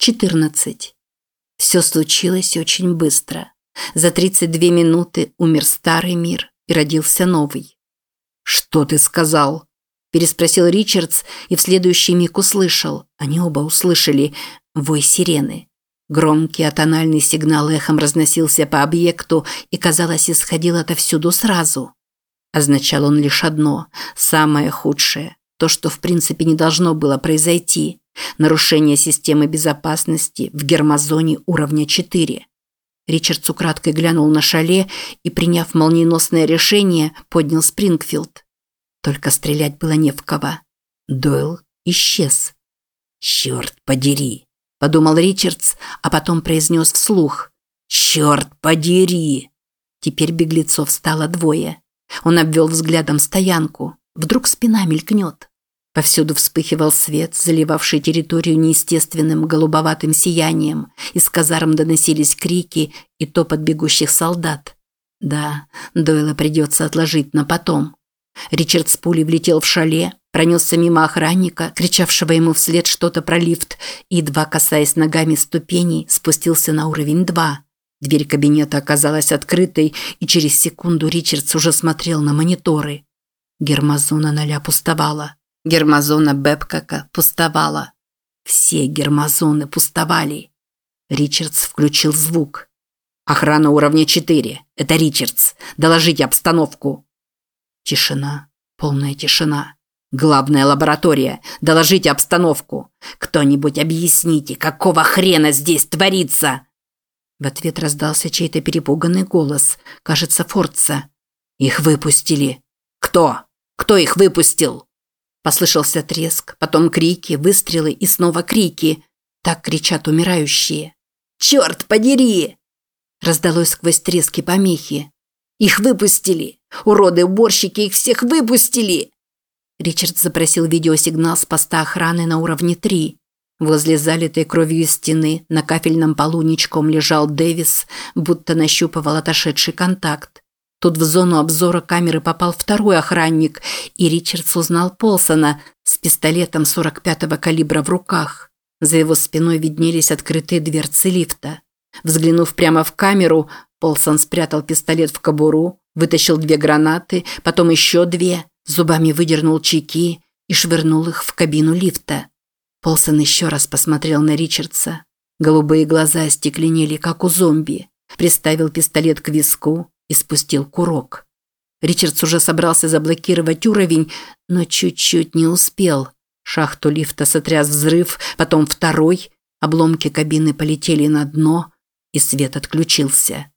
14. Все случилось очень быстро. За 32 минуты умер старый мир и родился новый. «Что ты сказал?» – переспросил Ричардс и в следующий миг услышал, они оба услышали, вой сирены. Громкий атональный сигнал эхом разносился по объекту и, казалось, исходил отовсюду сразу. Означал он лишь одно – самое худшее, то, что в принципе не должно было произойти – нарушение системы безопасности в гермозоне уровня 4. Ричардс украдкой глянул на шале и, приняв молниеносное решение, поднял Спрингфилд. Только стрелять было не в кого. Дойл исчез. «Черт подери!» – подумал Ричардс, а потом произнес вслух. «Черт подери!» Теперь беглецов стало двое. Он обвел взглядом стоянку. Вдруг спина мелькнет. Повсюду вспыхивал свет, заливавший территорию неестественным голубоватым сиянием. Из казарм доносились крики и топот бегущих солдат. Да, Дойла придется отложить на потом. Ричард с пулей влетел в шале, пронесся мимо охранника, кричавшего ему вслед что-то про лифт, и, едва касаясь ногами ступеней, спустился на уровень два. Дверь кабинета оказалась открытой, и через секунду Ричардс уже смотрел на мониторы. Гермозона ноля пустовала. Гермозона Бэбкака пустовала. Все гермозоны пустовали. Ричардс включил звук. «Охрана уровня 4. Это Ричардс. Доложите обстановку». Тишина. Полная тишина. «Главная лаборатория. Доложите обстановку. Кто-нибудь объясните, какого хрена здесь творится?» В ответ раздался чей-то перепуганный голос, кажется, Форца. «Их выпустили». «Кто? Кто их выпустил?» Послышался треск, потом крики, выстрелы и снова крики. Так кричат умирающие. «Черт подери!» Раздалось сквозь трески помехи. «Их выпустили! Уроды-уборщики их всех выпустили!» Ричард запросил видеосигнал с поста охраны на уровне 3. Возле залитой кровью стены на кафельном полу ничком лежал Дэвис, будто нащупывал отошедший контакт. Тут в зону обзора камеры попал второй охранник, и Ричардс узнал Полсона с пистолетом 45-го калибра в руках. За его спиной виднелись открытые дверцы лифта. Взглянув прямо в камеру, Полсон спрятал пистолет в кобуру, вытащил две гранаты, потом еще две, зубами выдернул чеки и швырнул их в кабину лифта. Полсон еще раз посмотрел на Ричардса. Голубые глаза остекленели, как у зомби. Приставил пистолет к виску и спустил курок. Ричардс уже собрался заблокировать уровень, но чуть-чуть не успел. Шахту лифта сотряс взрыв, потом второй. Обломки кабины полетели на дно, и свет отключился.